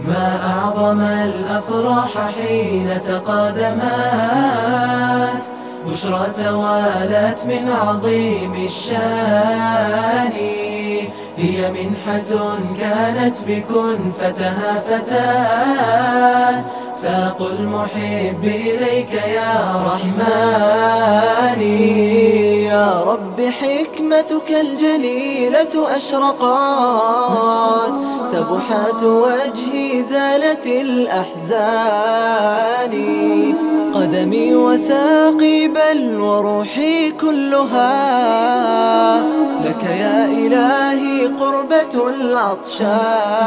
ما أعظم الأفراح حين تقادمت بشرى توالت من عظيم الشان. هي منحة كانت بكن فتها فتات ساق المحب إليك يا رحمن. يا رب حكمتك الجليلة أشرقات سبحات وجهي زالت الأحزان. قدمي وساقي بل وروحي كلها. لك يا إلهي قربة العطشان.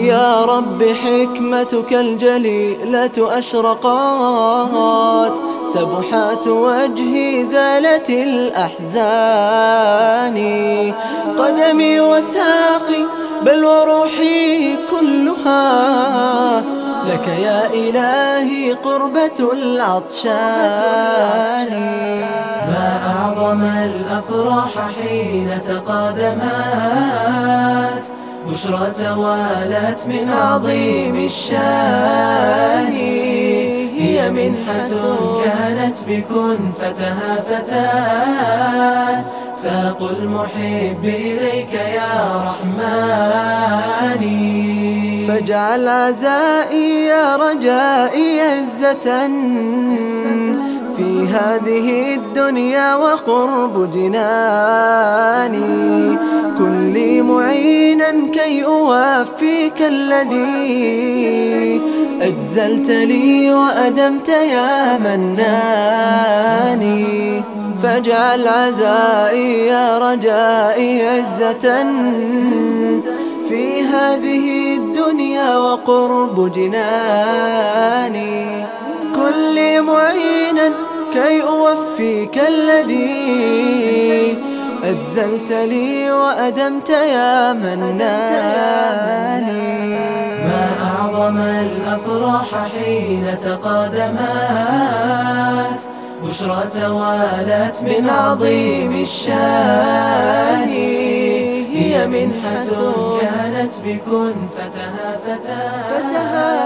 يا رب حكمتك الجليلة أشرقات. سبحات وجهي زالت الأحزان. قدمي وساقي بل وروحي كلها. لك يا إلهي قربة العطشان ما أعظم الأفراح حين تقادمت. بشرى توالت من عظيم الشان. هي منحة كانت بكن فتها فتات. ساق المحب إليك يا رحمن. فاجعل عزائي يا رجائي عزة في هذه الدنيا وقرب جناني. كل معينا كي أوفيك الذي أجزلت لي وأدمت يا مناني. فاجعل عزائي يا رجائي عزة في هذه وقرب جناني. كل معينا كي أوفيك الذي أجزلت لي وأدمت يا مناني ما أعظم الأفراح حين تقادمت بشرى توالت من عظيم الشان. منحة كانت بكن فتها فتات فتها.